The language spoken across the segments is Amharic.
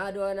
አዶና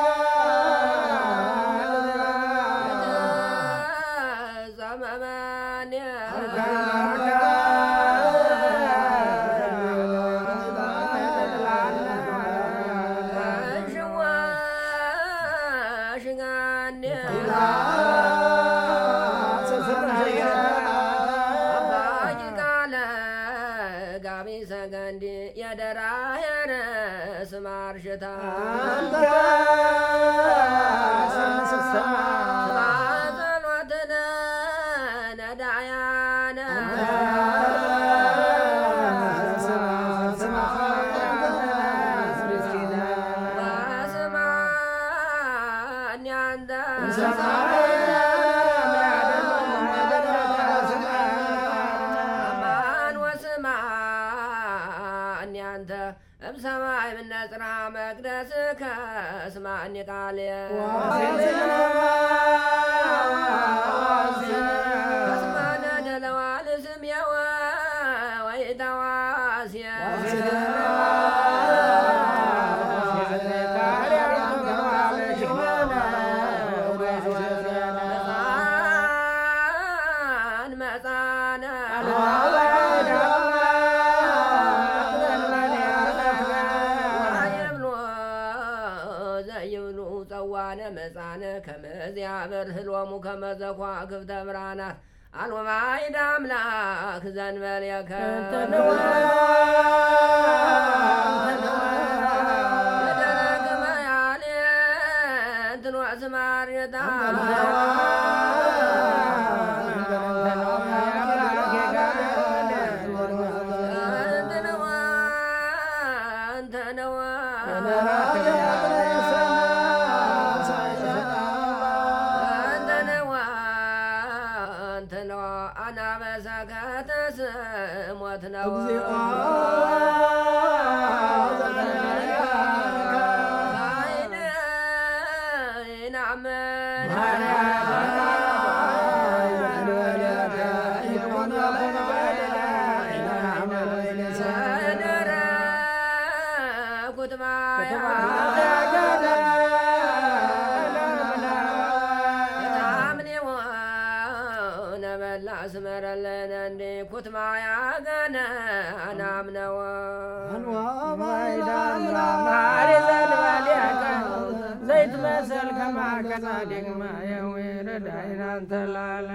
ቃለ ጋቢ ሰገንዲ የደራ የነ ስማርሽታ ጸሎትነ ነዳያነ እምሰማይ ምነጽራ መቅደስከ እስማኒ ቃልየ ጸዋነ መጻነ ከመዚያ በርህሎሙ ከመዘኳ ክብተ ብርሃናት አልወባይድ አምላክ ዘንበልየከ ደረግ መያሌ እንትኖ አናበሳ ከተስሞት ነው። አስመረለን እንዴ ኩትማ ያገነ አናምነወ። ዘይት መሰል ከማከዛ ደግማ የዊረዳይናንተላለ